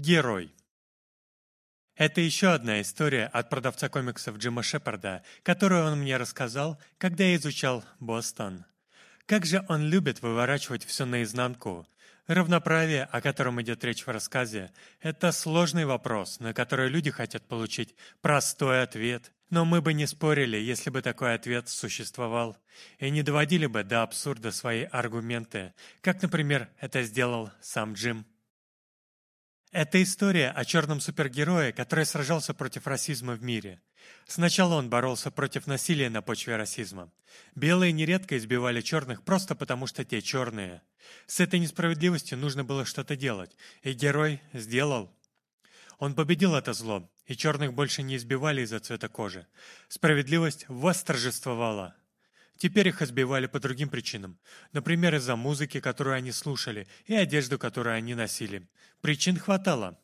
Герой. Это еще одна история от продавца комиксов Джима Шепарда, которую он мне рассказал, когда я изучал Бостон. Как же он любит выворачивать все наизнанку. Равноправие, о котором идет речь в рассказе, это сложный вопрос, на который люди хотят получить простой ответ. Но мы бы не спорили, если бы такой ответ существовал, и не доводили бы до абсурда свои аргументы, как, например, это сделал сам Джим. Это история о черном супергерое, который сражался против расизма в мире. Сначала он боролся против насилия на почве расизма. Белые нередко избивали черных просто потому, что те черные. С этой несправедливостью нужно было что-то делать, и герой сделал. Он победил это зло, и черных больше не избивали из-за цвета кожи. Справедливость восторжествовала. Теперь их избивали по другим причинам. Например, из-за музыки, которую они слушали, и одежду, которую они носили. Причин хватало.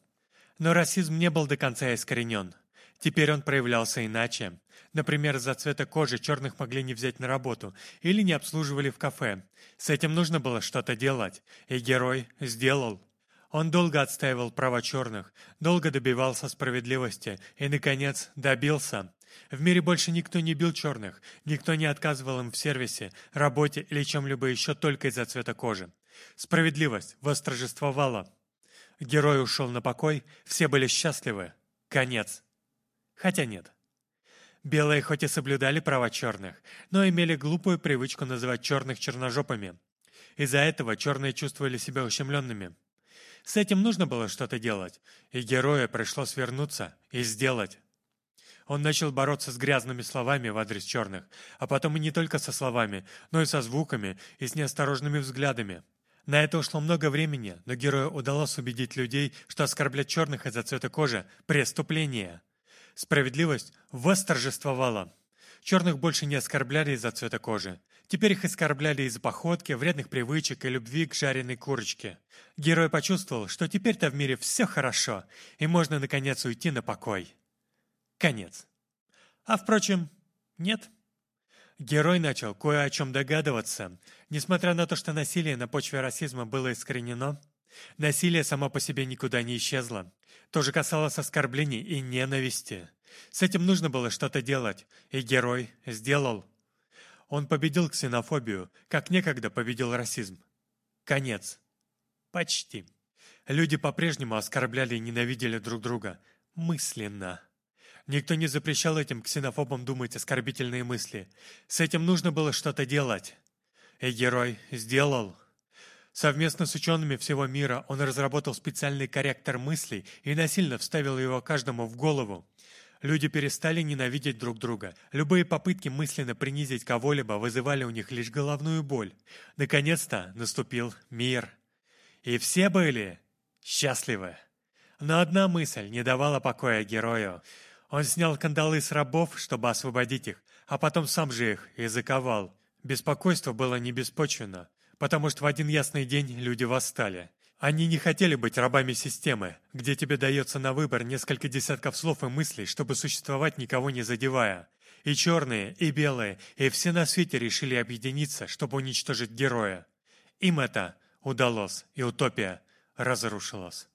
Но расизм не был до конца искоренен. Теперь он проявлялся иначе. Например, из-за цвета кожи черных могли не взять на работу или не обслуживали в кафе. С этим нужно было что-то делать, и герой сделал. Он долго отстаивал права черных, долго добивался справедливости и, наконец, добился. В мире больше никто не бил черных, никто не отказывал им в сервисе, работе или чем-либо еще только из-за цвета кожи. Справедливость восторжествовала. Герой ушел на покой, все были счастливы. Конец. Хотя нет. Белые хоть и соблюдали права черных, но имели глупую привычку называть черных черножопами. Из-за этого черные чувствовали себя ущемленными. С этим нужно было что-то делать, и герою пришлось вернуться и сделать. Он начал бороться с грязными словами в адрес черных, а потом и не только со словами, но и со звуками и с неосторожными взглядами. На это ушло много времени, но герою удалось убедить людей, что оскорблять черных из-за цвета кожи – преступление. Справедливость восторжествовала. Черных больше не оскорбляли из-за цвета кожи. Теперь их оскорбляли из-за походки, вредных привычек и любви к жареной курочке. Герой почувствовал, что теперь-то в мире все хорошо, и можно наконец уйти на покой. Конец. А впрочем, нет. Герой начал кое о чем догадываться. Несмотря на то, что насилие на почве расизма было искоренено, насилие само по себе никуда не исчезло. То же касалось оскорблений и ненависти. С этим нужно было что-то делать, и герой сделал. Он победил ксенофобию, как некогда победил расизм. Конец. Почти. Люди по-прежнему оскорбляли и ненавидели друг друга. Мысленно. Никто не запрещал этим ксенофобам думать оскорбительные мысли. С этим нужно было что-то делать. И герой сделал. Совместно с учеными всего мира он разработал специальный корректор мыслей и насильно вставил его каждому в голову. Люди перестали ненавидеть друг друга. Любые попытки мысленно принизить кого-либо вызывали у них лишь головную боль. Наконец-то наступил мир. И все были счастливы. Но одна мысль не давала покоя герою. Он снял кандалы с рабов, чтобы освободить их, а потом сам же их и заковал. Беспокойство было не беспочвенно, потому что в один ясный день люди восстали. Они не хотели быть рабами системы, где тебе дается на выбор несколько десятков слов и мыслей, чтобы существовать никого не задевая. И черные, и белые, и все на свете решили объединиться, чтобы уничтожить героя. Им это удалось, и утопия разрушилась.